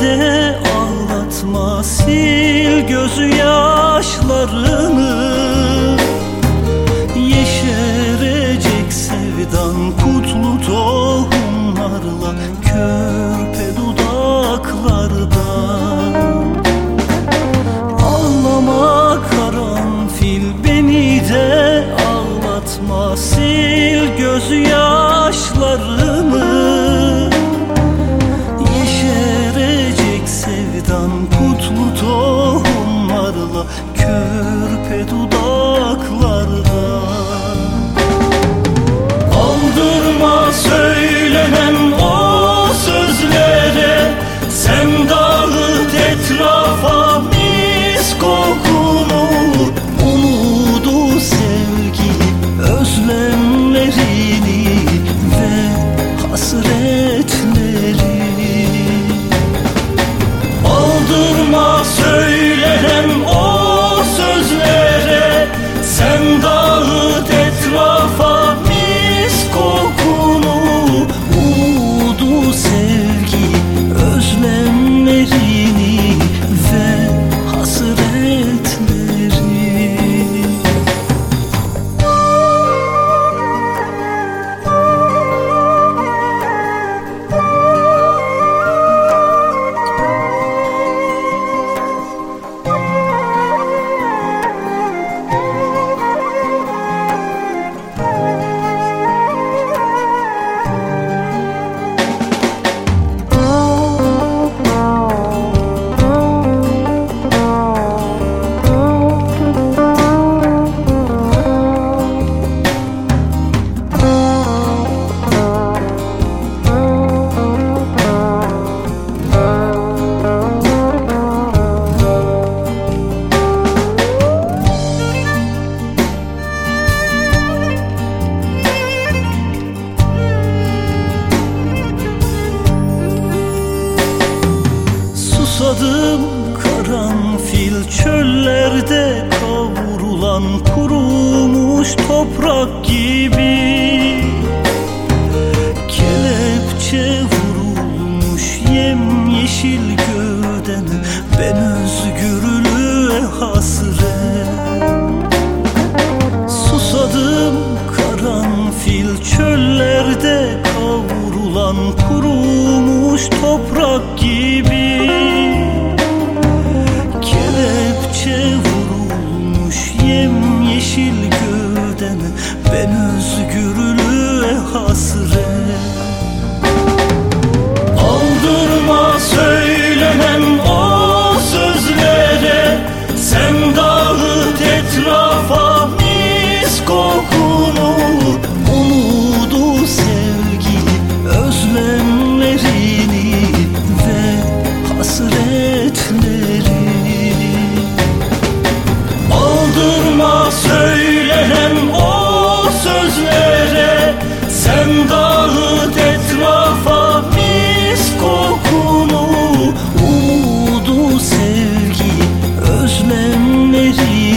de ağlatma sil gözü yaşlarını. Yeşerecek sevdan kutlu tohumlarla Körpe sevdan kutlu tohumlarla Körpe dudaklarda Susadım karanfil çöllerde kavrulan kurumuş toprak gibi. Kelepçe vurulmuş yemyeşil gövdene Ben özgürlüğe hasret. Susadım karanfil çöllerde kavrulan kurumuş toprak Ben özgürlüğe hasret. Aldır energia.